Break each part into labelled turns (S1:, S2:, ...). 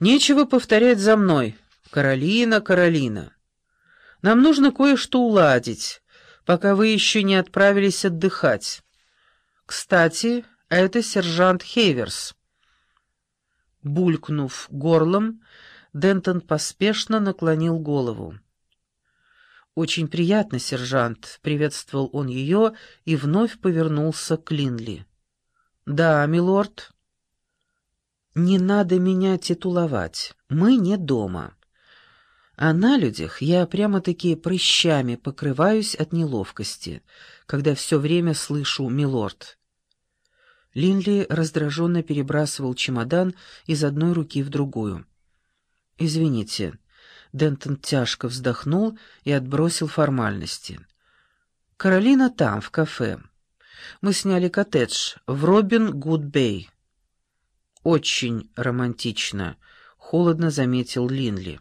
S1: Нечего повторять за мной. Каролина, Каролина. Нам нужно кое-что уладить, пока вы еще не отправились отдыхать. Кстати, это сержант Хейверс. Булькнув горлом, Дентон поспешно наклонил голову. «Очень приятно, сержант», — приветствовал он ее и вновь повернулся к Линли. «Да, милорд». «Не надо меня титуловать. Мы не дома. А на людях я прямо-таки прыщами покрываюсь от неловкости, когда все время слышу «милорд». Линли раздраженно перебрасывал чемодан из одной руки в другую. «Извините». Дентон тяжко вздохнул и отбросил формальности. «Каролина там, в кафе. Мы сняли коттедж в Робин Гуд-Бэй». «Очень романтично», — холодно заметил Линли.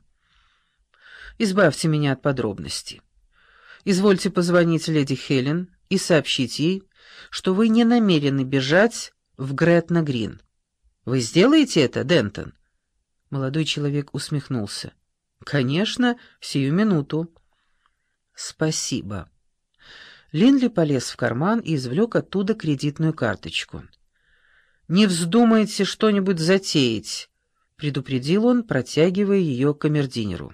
S1: «Избавьте меня от подробностей. Извольте позвонить леди Хелен и сообщить ей, что вы не намерены бежать в Гретна-Грин. Вы сделаете это, Дентон?» Молодой человек усмехнулся. «Конечно, сию минуту». «Спасибо». Линли полез в карман и извлек оттуда кредитную карточку. «Не вздумайте что-нибудь затеять», — предупредил он, протягивая ее камердинеру.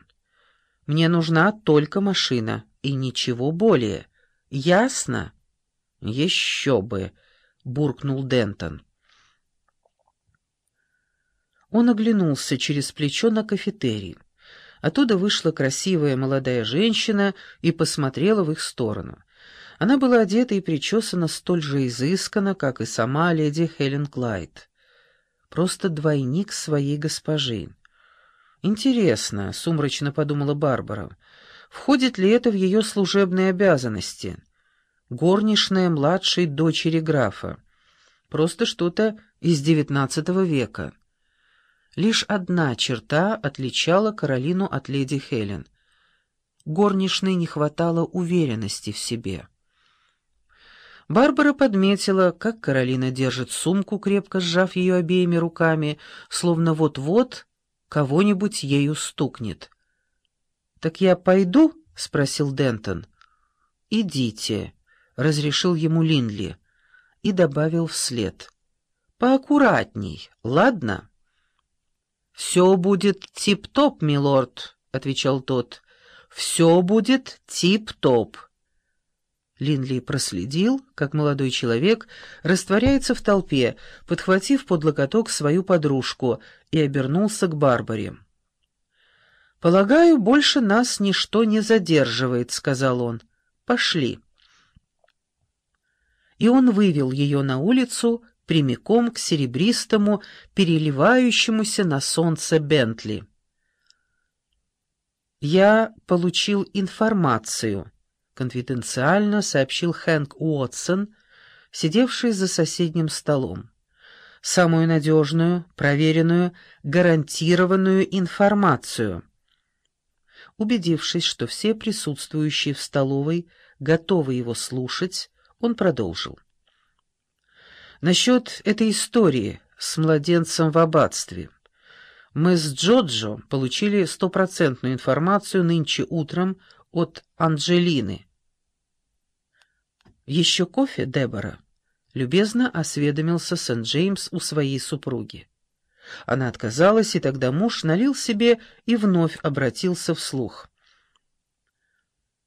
S1: «Мне нужна только машина и ничего более. Ясно?» «Еще бы!» — буркнул Дентон. Он оглянулся через плечо на кафетерий. Оттуда вышла красивая молодая женщина и посмотрела в их сторону. Она была одета и причесана столь же изысканно, как и сама леди Хелен Клайд. Просто двойник своей госпожи. «Интересно», — сумрачно подумала Барбара, — «входит ли это в ее служебные обязанности?» горничная младшей дочери графа. Просто что-то из девятнадцатого века. Лишь одна черта отличала Каролину от леди Хелен. Горничной не хватало уверенности в себе. Барбара подметила, как Каролина держит сумку, крепко сжав ее обеими руками, словно вот-вот кого-нибудь ею стукнет. «Так я пойду?» — спросил Дентон. «Идите», разрешил ему Линли и добавил вслед. «Поаккуратней, ладно?» «Все будет тип-топ, милорд», — отвечал тот. «Все будет тип-топ». Линли проследил, как молодой человек растворяется в толпе, подхватив под локоток свою подружку, и обернулся к Барбаре. «Полагаю, больше нас ничто не задерживает», — сказал он. «Пошли» и он вывел ее на улицу прямиком к серебристому, переливающемуся на солнце Бентли. «Я получил информацию», — конфиденциально сообщил Хэнк Уотсон, сидевший за соседним столом. «Самую надежную, проверенную, гарантированную информацию». Убедившись, что все присутствующие в столовой готовы его слушать, он продолжил. «Насчет этой истории с младенцем в аббатстве. Мы с Джоджо получили стопроцентную информацию нынче утром от Анджелины». «Еще кофе, Дебора?» — любезно осведомился Сент-Джеймс у своей супруги. Она отказалась, и тогда муж налил себе и вновь обратился вслух.